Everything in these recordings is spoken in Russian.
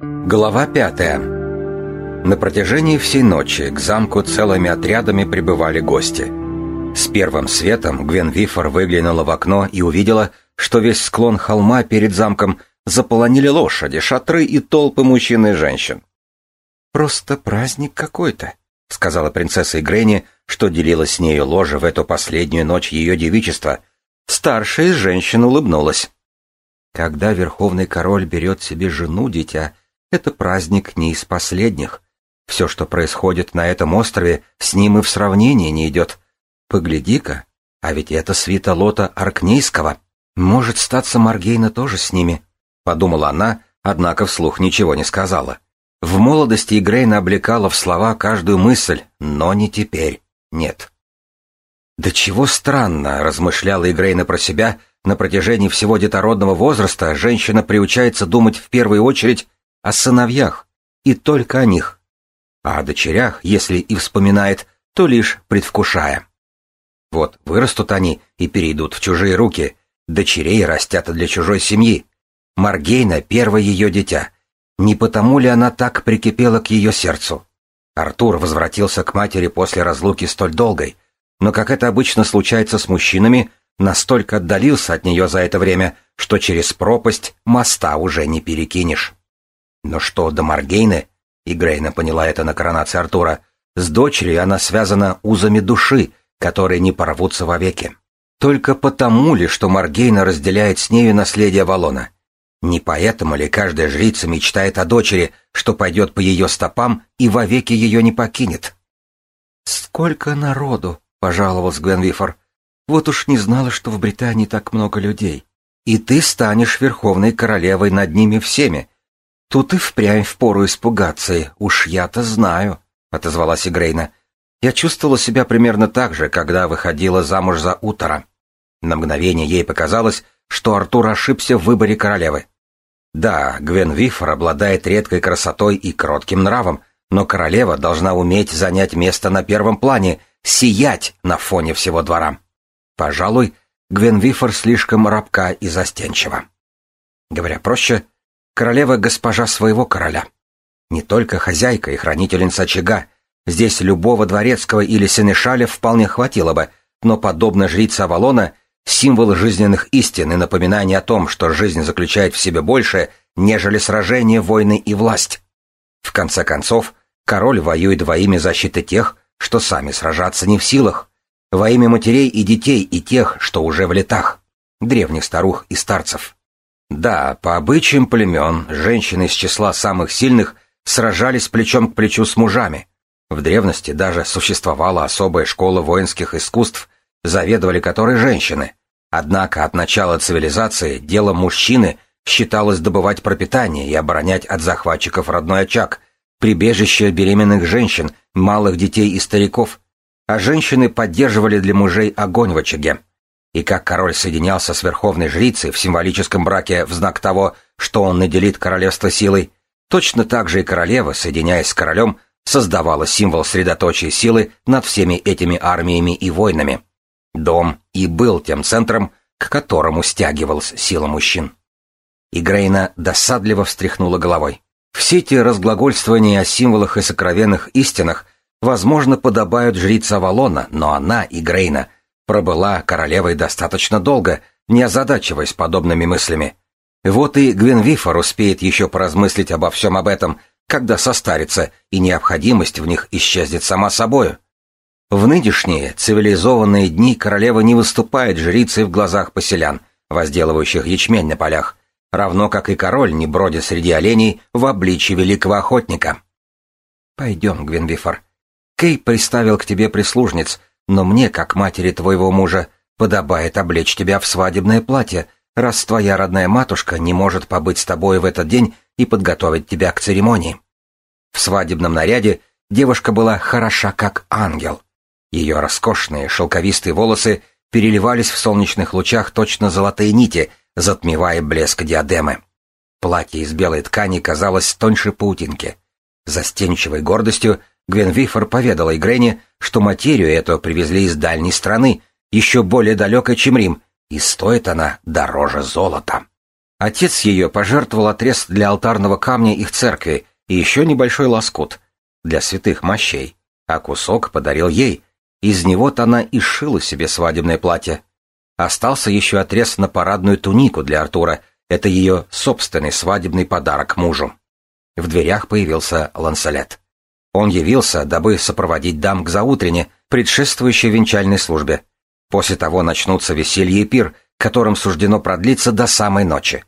Глава пятая. На протяжении всей ночи к замку целыми отрядами прибывали гости. С первым светом Гвен Вифор выглянула в окно и увидела, что весь склон холма перед замком заполонили лошади, шатры и толпы мужчин и женщин. «Просто праздник какой-то», — сказала принцесса Игрени, что делилась с нею ложе в эту последнюю ночь ее девичества. Старшая из женщин улыбнулась. «Когда верховный король берет себе жену, дитя, это праздник не из последних. Все, что происходит на этом острове, с ним и в сравнении не идет. Погляди-ка, а ведь это свита лота Аркнейского. Может, статься Маргейна тоже с ними?» — подумала она, однако вслух ничего не сказала. В молодости Игрейна облекала в слова каждую мысль, но не теперь, нет. «Да чего странно», — размышляла Игрейна про себя, на протяжении всего детородного возраста женщина приучается думать в первую очередь о сыновьях, и только о них. А о дочерях, если и вспоминает, то лишь предвкушая. Вот вырастут они и перейдут в чужие руки, дочерей растят для чужой семьи. Маргейна — первое ее дитя, не потому ли она так прикипела к ее сердцу? Артур возвратился к матери после разлуки столь долгой, но, как это обычно случается с мужчинами, настолько отдалился от нее за это время, что через пропасть моста уже не перекинешь. Но что до Маргейны, и Грейна поняла это на коронации Артура, с дочерью она связана узами души, которые не порвутся вовеки. Только потому ли, что Маргейна разделяет с нею наследие Валона? Не поэтому ли каждая жрица мечтает о дочери, что пойдет по ее стопам и вовеки ее не покинет? «Сколько народу!» — пожаловался Гвенвифор. «Вот уж не знала, что в Британии так много людей. И ты станешь верховной королевой над ними всеми. Тут и впрямь впору испугаться, уж я-то знаю», — отозвалась Игрейна. «Я чувствовала себя примерно так же, когда выходила замуж за Утора. На мгновение ей показалось, что Артур ошибся в выборе королевы. Да, Гвен Вифор обладает редкой красотой и кротким нравом, но королева должна уметь занять место на первом плане, сиять на фоне всего двора. Пожалуй, Гвен Вифор слишком рабка и застенчива. Говоря проще, королева — госпожа своего короля. Не только хозяйка и хранительница очага, здесь любого дворецкого или сенешаля вполне хватило бы, но, подобно жрице Авалона, символ жизненных истин и напоминание о том, что жизнь заключает в себе больше, нежели сражение, войны и власть. В конце концов, король воюет во имя защиты тех, что сами сражаться не в силах, во имя матерей и детей и тех, что уже в летах, древних старух и старцев. Да, по обычаям племен, женщины из числа самых сильных сражались плечом к плечу с мужами. В древности даже существовала особая школа воинских искусств, заведовали которой женщины. Однако от начала цивилизации дело мужчины считалось добывать пропитание и оборонять от захватчиков родной очаг, прибежище беременных женщин, малых детей и стариков, а женщины поддерживали для мужей огонь в очаге. И как король соединялся с верховной жрицей в символическом браке в знак того, что он наделит королевство силой, точно так же и королева, соединяясь с королем, создавала символ средоточия силы над всеми этими армиями и войнами. Дом и был тем центром, к которому стягивалась сила мужчин. И Грейна досадливо встряхнула головой. Все эти разглагольствования о символах и сокровенных истинах, возможно, подобают жрице Авалона, но она, и Грейна, пробыла королевой достаточно долго, не озадачиваясь подобными мыслями. Вот и Гвенвифор успеет еще поразмыслить обо всем об этом, когда состарится, и необходимость в них исчезнет сама собою. В нынешние цивилизованные дни королева не выступает жрицей в глазах поселян, возделывающих ячмень на полях, равно как и король не бродит среди оленей в обличье великого охотника. «Пойдем, Гвинвифор. Кей приставил к тебе прислужниц, но мне, как матери твоего мужа, подобает облечь тебя в свадебное платье, раз твоя родная матушка не может побыть с тобой в этот день и подготовить тебя к церемонии». В свадебном наряде девушка была хороша, как ангел. Ее роскошные шелковистые волосы переливались в солнечных лучах точно золотые нити, затмевая блеск диадемы. Платье из белой ткани казалось тоньше паутинки. Застенчивой гордостью Гвен Вифор поведала Игрене, что материю эту привезли из дальней страны, еще более далекой, чем Рим, и стоит она дороже золота. Отец ее пожертвовал отрез для алтарного камня их церкви и еще небольшой лоскут для святых мощей, а кусок подарил ей. Из него-то она и шила себе свадебное платье. Остался еще отрез на парадную тунику для Артура. Это ее собственный свадебный подарок мужу. В дверях появился Ланселет. Он явился, дабы сопроводить дам к заутрене, предшествующей венчальной службе. После того начнутся веселье и пир, которым суждено продлиться до самой ночи.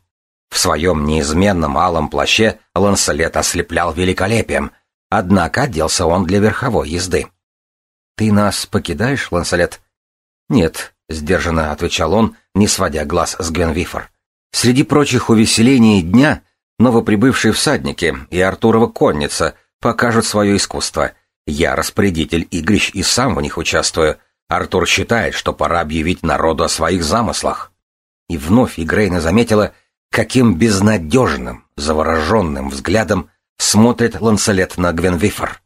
В своем неизменном алом плаще Ланселет ослеплял великолепием, однако оделся он для верховой езды. «Ты нас покидаешь, Ланселет?» «Нет», — сдержанно отвечал он, не сводя глаз с Гвенвифор. Среди прочих увеселений дня новоприбывшие всадники и Артурова конница покажут свое искусство. Я распорядитель игрищ и сам в них участвую. Артур считает, что пора объявить народу о своих замыслах. И вновь Игрейна заметила, каким безнадежным, завороженным взглядом смотрит Ланселет на Гвенвифор.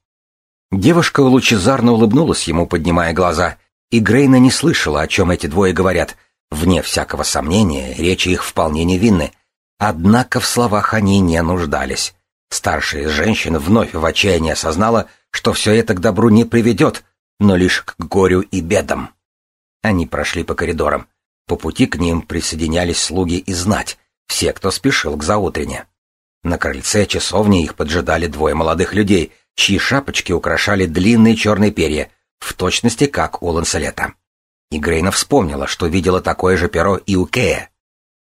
Девушка лучезарно улыбнулась ему, поднимая глаза, и не слышала, о чем эти двое говорят. Вне всякого сомнения, речи их вполне невинны. Однако в словах они не нуждались. Старшая из женщин вновь в отчаянии осознала, что все это к добру не приведет, но лишь к горю и бедам. Они прошли по коридорам. По пути к ним присоединялись слуги и знать, все, кто спешил к заутрене. На крыльце часовни их поджидали двое молодых людей, чьи шапочки украшали длинные черные перья, в точности как у Ланселета. И Грейна вспомнила, что видела такое же перо и у Кея.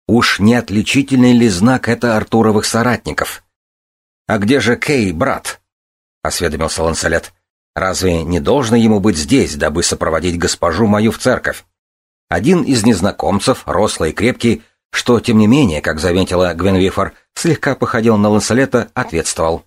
Уж не отличительный ли знак это Артуровых соратников? «А где же Кей, брат?» — осведомился Ланселет. «Разве не должно ему быть здесь, дабы сопроводить госпожу мою в церковь?» Один из незнакомцев, рослый и крепкий, что, тем не менее, как заметила Гвенвифор, слегка походил на Ланселета, ответствовал.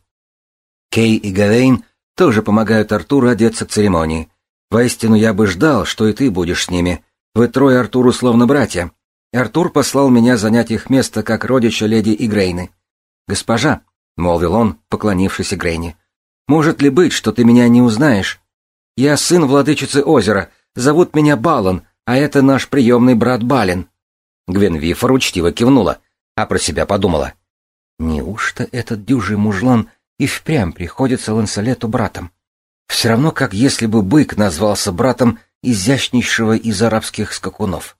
Кей и Гавейн тоже помогают Артуру одеться к церемонии. Воистину, я бы ждал, что и ты будешь с ними. Вы трое Артуру словно братья. Артур послал меня занять их место как родича леди Игрейны. «Госпожа», — молвил он, поклонившись Игрейне, — «может ли быть, что ты меня не узнаешь? Я сын владычицы озера, зовут меня Балан, а это наш приемный брат Балин». Гвенвифор учтиво кивнула, а про себя подумала. «Неужто этот дюжий мужлан и впрямь приходится Ланселету братом. Все равно, как если бы бык назвался братом изящнейшего из арабских скакунов.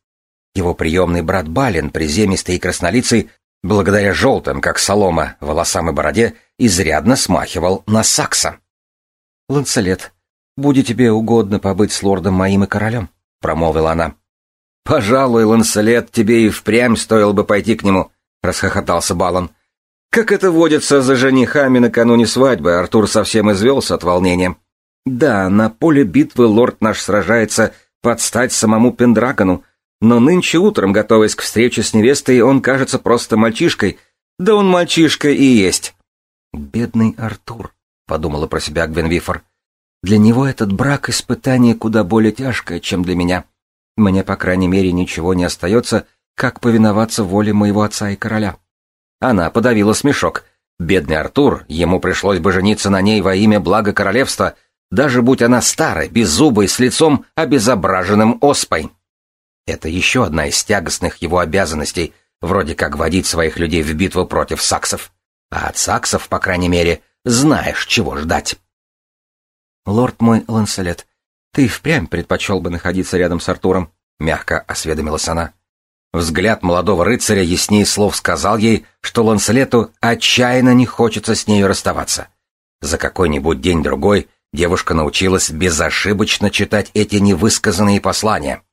Его приемный брат Балин, приземистый и краснолицый, благодаря желтым, как солома, волосам и бороде, изрядно смахивал на сакса. «Ланселет, будет тебе угодно побыть с лордом моим и королем?» — промолвила она. «Пожалуй, Ланселет, тебе и впрямь стоило бы пойти к нему», — расхохотался Балан. Как это водится за женихами накануне свадьбы, Артур совсем извелся от волнения. Да, на поле битвы лорд наш сражается под стать самому Пендрагону, но нынче утром, готовясь к встрече с невестой, он кажется просто мальчишкой. Да он мальчишка и есть. «Бедный Артур», — подумала про себя Гвенвифор. «Для него этот брак — испытание куда более тяжкое, чем для меня. Мне, по крайней мере, ничего не остается, как повиноваться воле моего отца и короля». Она подавила смешок. Бедный Артур, ему пришлось бы жениться на ней во имя блага королевства, даже будь она старой, беззубой, с лицом обезображенным оспой. Это еще одна из тягостных его обязанностей, вроде как водить своих людей в битву против саксов. А от саксов, по крайней мере, знаешь, чего ждать. «Лорд мой Ланселет, ты впрямь предпочел бы находиться рядом с Артуром?» — мягко осведомилась она. Взгляд молодого рыцаря яснее слов сказал ей, что Ланселету отчаянно не хочется с нею расставаться. За какой-нибудь день-другой девушка научилась безошибочно читать эти невысказанные послания.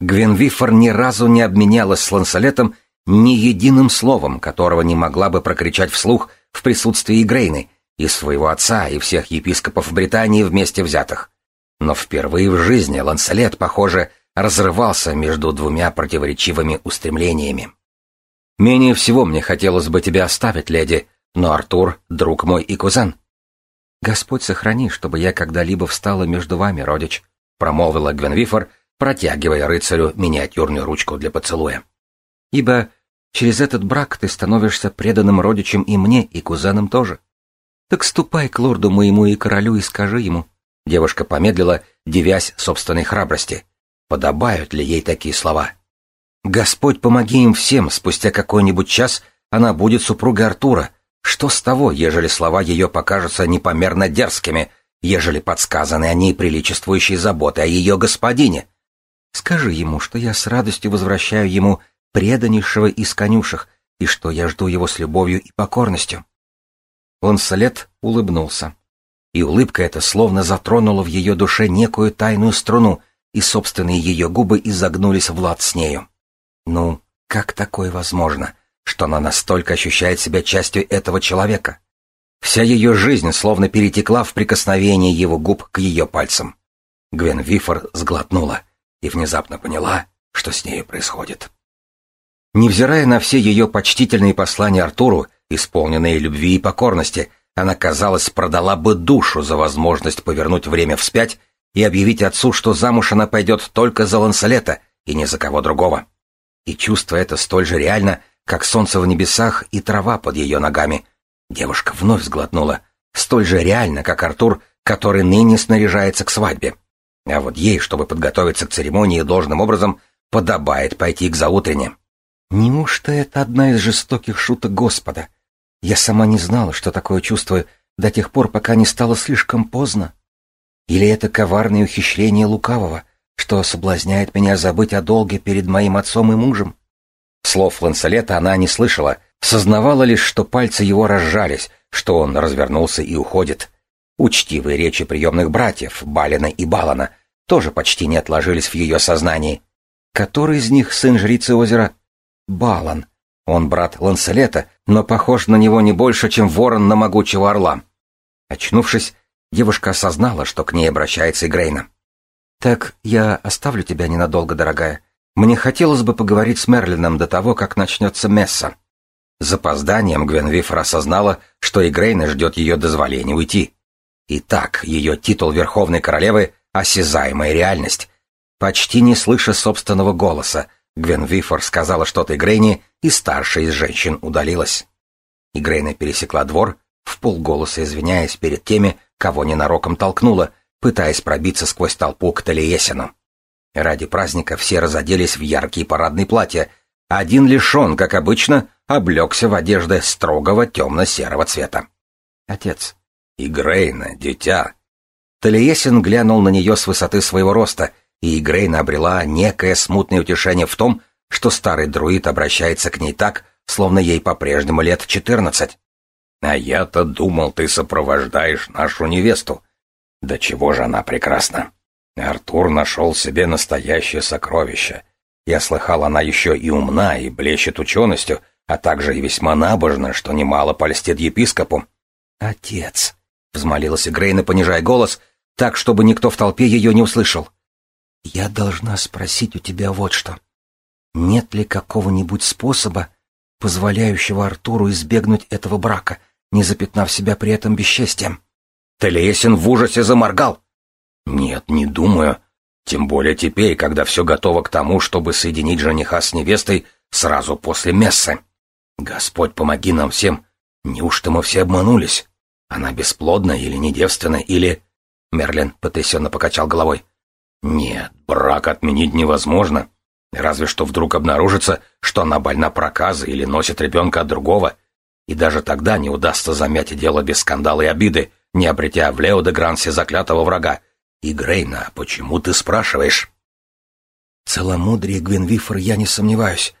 Гвенвифор ни разу не обменялась с Ланселетом ни единым словом, которого не могла бы прокричать вслух в присутствии Грейны и своего отца, и всех епископов Британии вместе взятых. Но впервые в жизни Ланселет, похоже, разрывался между двумя противоречивыми устремлениями. «Менее всего мне хотелось бы тебя оставить, леди, но Артур — друг мой и кузен». «Господь сохрани, чтобы я когда-либо встала между вами, родич», — промолвила Гвенвифор, протягивая рыцарю миниатюрную ручку для поцелуя. «Ибо через этот брак ты становишься преданным родичем и мне, и кузеном тоже. Так ступай к лорду моему и королю и скажи ему». Девушка помедлила, девясь собственной храбрости. Подобают ли ей такие слова? Господь помоги им всем, спустя какой-нибудь час она будет супругой Артура. Что с того, ежели слова ее покажутся непомерно дерзкими, ежели подсказаны они приличествующей заботы о ее господине? Скажи ему, что я с радостью возвращаю ему преданнейшего из конюшек, и что я жду его с любовью и покорностью. Он след улыбнулся. И улыбка эта словно затронула в ее душе некую тайную струну, и собственные ее губы изогнулись в лад с нею. Ну, как такое возможно, что она настолько ощущает себя частью этого человека? Вся ее жизнь словно перетекла в прикосновение его губ к ее пальцам. Гвен Вифор сглотнула и внезапно поняла, что с нею происходит. Невзирая на все ее почтительные послания Артуру, исполненные любви и покорности, она, казалось, продала бы душу за возможность повернуть время вспять и объявить отцу, что замуж она пойдет только за Ланселета и ни за кого другого. И чувство это столь же реально, как солнце в небесах и трава под ее ногами. Девушка вновь сглотнула. Столь же реально, как Артур, который ныне снаряжается к свадьбе. А вот ей, чтобы подготовиться к церемонии должным образом, подобает пойти к заутрене. Неужто это одна из жестоких шуток Господа? Я сама не знала, что такое чувствую до тех пор, пока не стало слишком поздно. Или это коварное ухищрение лукавого, что соблазняет меня забыть о долге перед моим отцом и мужем? Слов Ланселета она не слышала, сознавала лишь, что пальцы его разжались, что он развернулся и уходит. Учтивые речи приемных братьев, Балина и Балана, тоже почти не отложились в ее сознании. Который из них сын жрицы озера? Балан. Он брат Ланселета, но похож на него не больше, чем ворон на могучего орла. Очнувшись, девушка осознала, что к ней обращается Игрейна. «Так я оставлю тебя ненадолго, дорогая. Мне хотелось бы поговорить с Мерлином до того, как начнется месса». С запозданием Гвенвифор осознала, что Игрейна ждет ее дозволения уйти. Итак, ее титул Верховной Королевы — осязаемая реальность. Почти не слыша собственного голоса, Гвен Вифор сказала что-то Игрейне, и старшая из женщин удалилась. Игрейна пересекла двор, в полголоса извиняясь перед теми, кого ненароком толкнула, пытаясь пробиться сквозь толпу к Талиесину. Ради праздника все разоделись в яркие парадные платья, один лишь как обычно, облегся в одежды строгого темно-серого цвета. «Отец». «Игрейна, дитя». Талиесин глянул на нее с высоты своего роста — и Грейна обрела некое смутное утешение в том, что старый друид обращается к ней так, словно ей по-прежнему лет четырнадцать. «А я-то думал, ты сопровождаешь нашу невесту. Да чего же она прекрасна! Артур нашел себе настоящее сокровище. Я слыхал, она еще и умна, и блещет ученостью, а также и весьма набожна, что немало польстит епископу». «Отец!» — взмолилась Грейна, понижая голос, так, чтобы никто в толпе ее не услышал. Я должна спросить у тебя вот что. Нет ли какого-нибудь способа, позволяющего Артуру избегнуть этого брака, не запятнав себя при этом бесчестием? Телесин в ужасе заморгал. Нет, не думаю. Тем более теперь, когда все готово к тому, чтобы соединить жениха с невестой сразу после мессы. Господь, помоги нам всем. Неужто мы все обманулись? Она бесплодна или недевственна, или... Мерлин потрясенно покачал головой. Нет, брак отменить невозможно. Разве что вдруг обнаружится, что она больна проказой или носит ребенка от другого. И даже тогда не удастся замять дело без скандала и обиды, не обретя в Лео де Грансе заклятого врага. И Грейна, почему ты спрашиваешь? Целомудрие Гвенвифор я не сомневаюсь.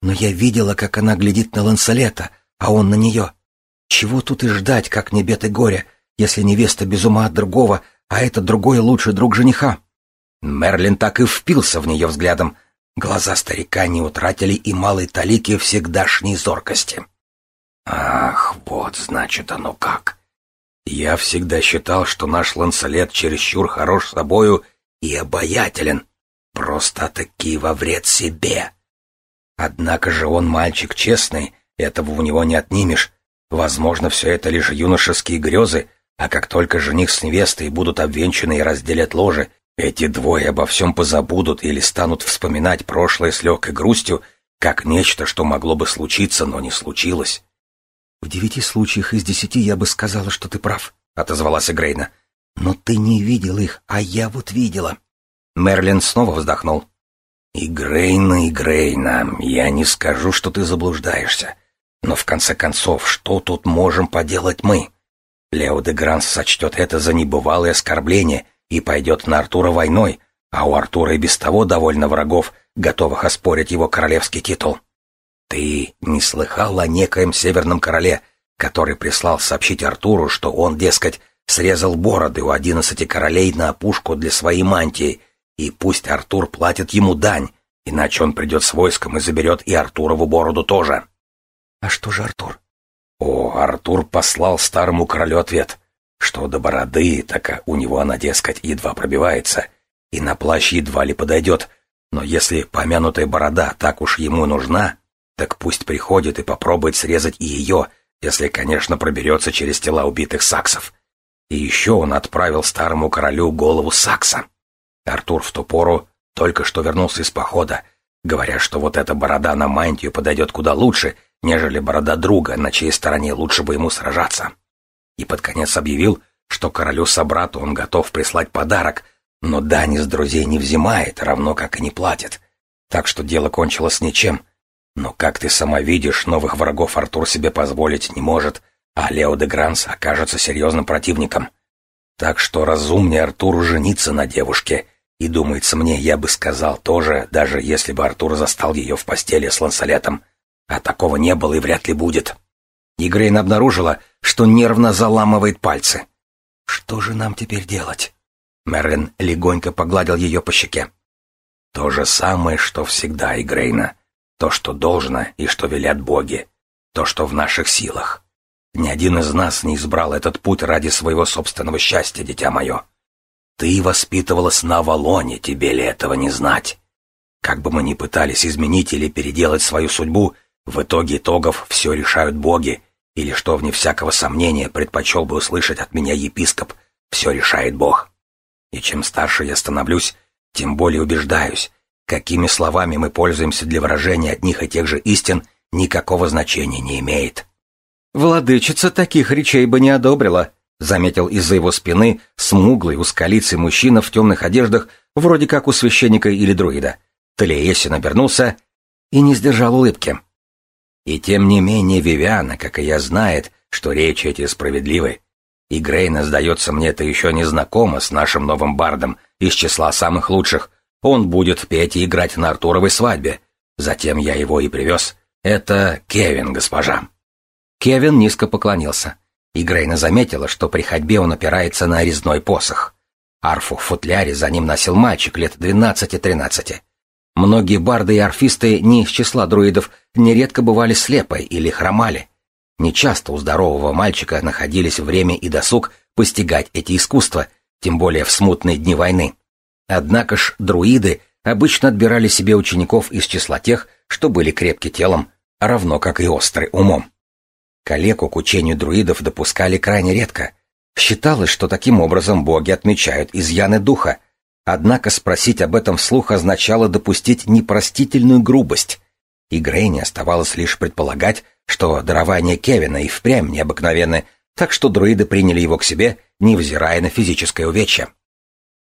Но я видела, как она глядит на Ланселета, а он на нее. Чего тут и ждать, как не бед и горе, если невеста без ума от другого, а этот другой лучший друг жениха? Мерлин так и впился в нее взглядом. Глаза старика не утратили и малой талики всегдашней зоркости. «Ах, вот значит оно как! Я всегда считал, что наш Ланселет чересчур хорош собою и обаятелен, просто-таки во вред себе. Однако же он мальчик честный, этого у него не отнимешь. Возможно, все это лишь юношеские грезы, а как только жених с невестой будут обвенчаны и разделят ложе, эти двое обо всем позабудут или станут вспоминать прошлое с легкой грустью, как нечто, что могло бы случиться, но не случилось. «В девяти случаях из десяти я бы сказала, что ты прав», — отозвалась Грейна. «Но ты не видел их, а я вот видела». Мерлин снова вздохнул. «Игрейна, Игрейна, я не скажу, что ты заблуждаешься. Но в конце концов, что тут можем поделать мы? Лео де Гранс сочтет это за небывалое оскорбление и пойдет на Артура войной, а у Артура и без того довольно врагов, готовых оспорить его королевский титул. Ты не слыхал о некоем северном короле, который прислал сообщить Артуру, что он, дескать, срезал бороды у одиннадцати королей на опушку для своей мантии, и пусть Артур платит ему дань, иначе он придет с войском и заберет и Артурову бороду тоже. А что же Артур? О, Артур послал старому королю ответ, что до бороды, так у него она, дескать, едва пробивается, и на плащ едва ли подойдет, но если помянутая борода так уж ему нужна, так пусть приходит и попробует срезать и ее, если, конечно, проберется через тела убитых саксов. И еще он отправил старому королю голову сакса. Артур в ту пору только что вернулся из похода, говоря, что вот эта борода на мантию подойдет куда лучше, нежели борода друга, на чьей стороне лучше бы ему сражаться. И под конец объявил, что королю-собрату он готов прислать подарок, но дани с друзей не взимает, равно как и не платит. Так что дело кончилось ничем. Но, как ты сама видишь, новых врагов Артур себе позволить не может, а Лео де Гранс окажется серьезным противником. Так что разумнее Артуру жениться на девушке, и, думается мне, я бы сказал тоже, даже если бы Артур застал ее в постели с Лансолетом, а такого не было и вряд ли будет. Игрейн обнаружила, что нервно заламывает пальцы. «Что же нам теперь делать?» Мерлин легонько погладил ее по щеке. «То же самое, что всегда, Игрейна. То, что должно и что велят боги. То, что в наших силах. Ни один из нас не избрал этот путь ради своего собственного счастья, дитя мое. Ты воспитывалась на Авалоне, тебе ли этого не знать? Как бы мы ни пытались изменить или переделать свою судьбу, в итоге итогов все решают боги, или, что вне всякого сомнения, предпочел бы услышать от меня епископ, все решает Бог. И чем старше я становлюсь, тем более убеждаюсь, какими словами мы пользуемся для выражения одних и тех же истин, никакого значения не имеет. «Владычица таких речей бы не одобрила», — заметил из-за его спины смуглый, узколицый мужчина в темных одеждах, вроде как у священника или друида. Талиесин обернулся и не сдержал улыбки. И тем не менее Вивиана, как и я, знает, что речи эти справедливы. И Грейна, сдается мне, это еще не знакома с нашим новым бардом из числа самых лучших. Он будет петь и играть на Артуровой свадьбе. Затем я его и привез. Это Кевин, госпожа. Кевин низко поклонился. И Грейна заметила, что при ходьбе он опирается на резной посох. Арфу в футляре за ним носил мальчик лет двенадцати-тринадцати. Многие барды и арфисты не из числа друидов нередко бывали слепы или хромали. Нечасто у здорового мальчика находились время и досуг постигать эти искусства, тем более в смутные дни войны. Однако ж друиды обычно отбирали себе учеников из числа тех, что были крепки телом, равно как и остры умом. Калеку к учению друидов допускали крайне редко. Считалось, что таким образом боги отмечают изъяны духа — Однако спросить об этом вслух означало допустить непростительную грубость. И Грейне оставалось лишь предполагать, что дарование Кевина и впрямь необыкновенны, так что друиды приняли его к себе, невзирая на физическое увечье.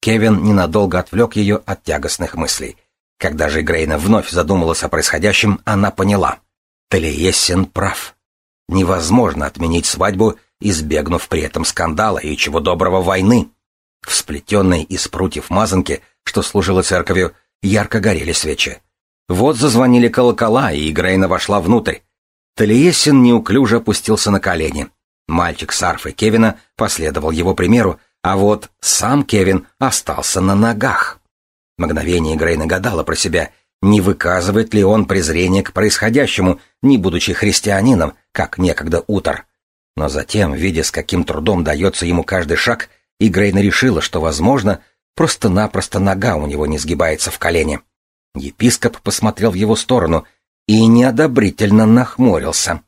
Кевин ненадолго отвлек ее от тягостных мыслей. Когда же Грейна вновь задумалась о происходящем, она поняла. Талиессен прав. Невозможно отменить свадьбу, избегнув при этом скандала и чего доброго войны. В сплетенной из прутьев мазанки, что служила церковью, ярко горели свечи. Вот зазвонили колокола, и Грейна вошла внутрь. Талиесин неуклюже опустился на колени. Мальчик с арфой Кевина последовал его примеру, а вот сам Кевин остался на ногах. Мгновение Грейна гадала про себя, не выказывает ли он презрение к происходящему, не будучи христианином, как некогда Утор. Но затем, видя, с каким трудом дается ему каждый шаг, и Грейна решила, что, возможно, просто-напросто нога у него не сгибается в колене. Епископ посмотрел в его сторону и неодобрительно нахмурился.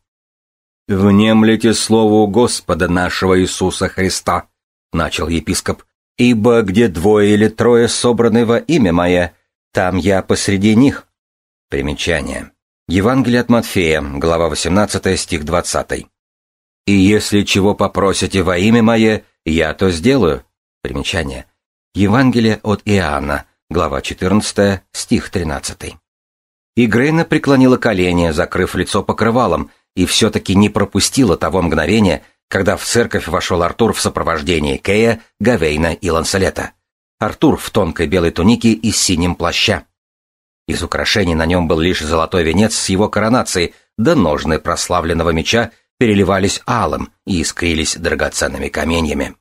«Внемлите слову Господа нашего Иисуса Христа», — начал епископ, «ибо где двое или трое собраны во имя Мое, там я посреди них». Примечание. Евангелие от Матфея, глава 18, стих 20. «И если чего попросите во имя Мое, я то сделаю. Примечание. Евангелие от Иоанна, глава 14, стих 13. И Грейна преклонила колени, закрыв лицо покрывалом, и все-таки не пропустила того мгновения, когда в церковь вошел Артур в сопровождении Кея, Гавейна и Ланселета. Артур в тонкой белой тунике и синем плаща. Из украшений на нем был лишь золотой венец с его коронацией, да ножны прославленного меча переливались алым и искрились драгоценными каменьями.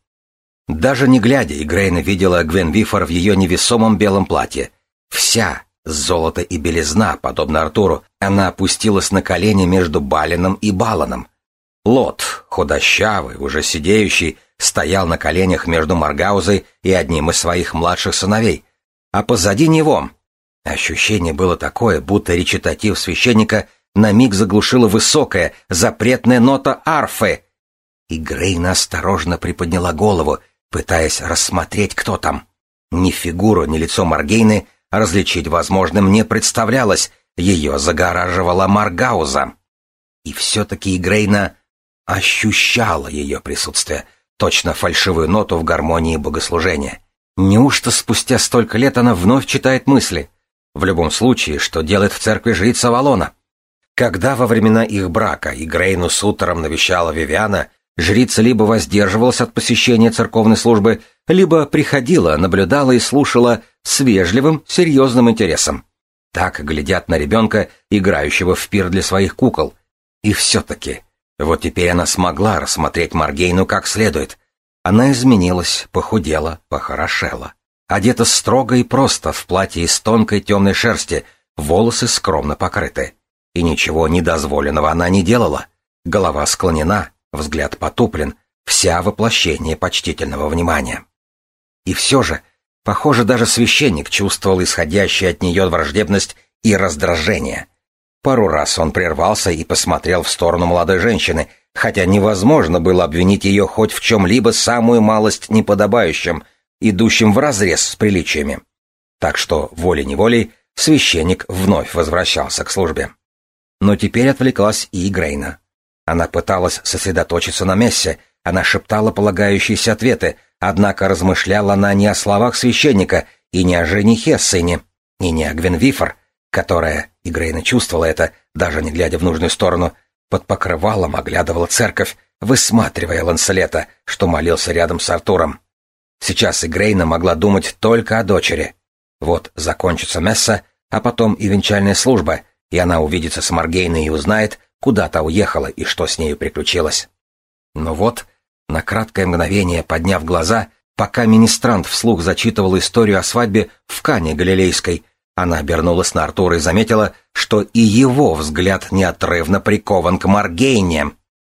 Даже не глядя, Игрейна видела Гвен Вифор в ее невесомом белом платье. Вся, золото и белизна, подобно Артуру, она опустилась на колени между Балином и Баланом. Лот, худощавый, уже сидеющий, стоял на коленях между Маргаузой и одним из своих младших сыновей, а позади него... Ощущение было такое, будто речитатив священника на миг заглушила высокая, запретная нота арфы. И Грейна осторожно приподняла голову, пытаясь рассмотреть, кто там. Ни фигуру, ни лицо Маргейны различить возможным не представлялось, ее загораживала Маргауза. И все-таки Грейна ощущала ее присутствие, точно фальшивую ноту в гармонии богослужения. Неужто спустя столько лет она вновь читает мысли? В любом случае, что делает в церкви жрица Валона? Когда во времена их брака Игрейну с утром навещала Вивиана, жрица либо воздерживалась от посещения церковной службы, либо приходила, наблюдала и слушала с вежливым, серьезным интересом. Так глядят на ребенка, играющего в пир для своих кукол. И все-таки, вот теперь она смогла рассмотреть Маргейну как следует. Она изменилась, похудела, похорошела. Одета строго и просто, в платье из тонкой темной шерсти, волосы скромно покрыты. И ничего недозволенного она не делала. Голова склонена, взгляд потуплен, вся воплощение почтительного внимания. И все же, похоже, даже священник чувствовал исходящую от нее враждебность и раздражение. Пару раз он прервался и посмотрел в сторону молодой женщины, хотя невозможно было обвинить ее хоть в чем-либо самую малость неподобающим, идущим вразрез с приличиями. Так что волей-неволей священник вновь возвращался к службе. Но теперь отвлеклась и Грейна. Она пыталась сосредоточиться на Мессе, она шептала полагающиеся ответы, однако размышляла она не о словах священника и не о женихе сыне, и не о Гвенвифор, которая, и Грейна чувствовала это, даже не глядя в нужную сторону, под покрывалом оглядывала церковь, высматривая Ланселета, что молился рядом с Артуром. Сейчас и Грейна могла думать только о дочери. Вот закончится месса, а потом и венчальная служба, и она увидится с Маргейной и узнает, куда та уехала и что с нею приключилось. Но вот, на краткое мгновение подняв глаза, пока министрант вслух зачитывал историю о свадьбе в Кане Галилейской, она обернулась на Артура и заметила, что и его взгляд неотрывно прикован к Маргейне.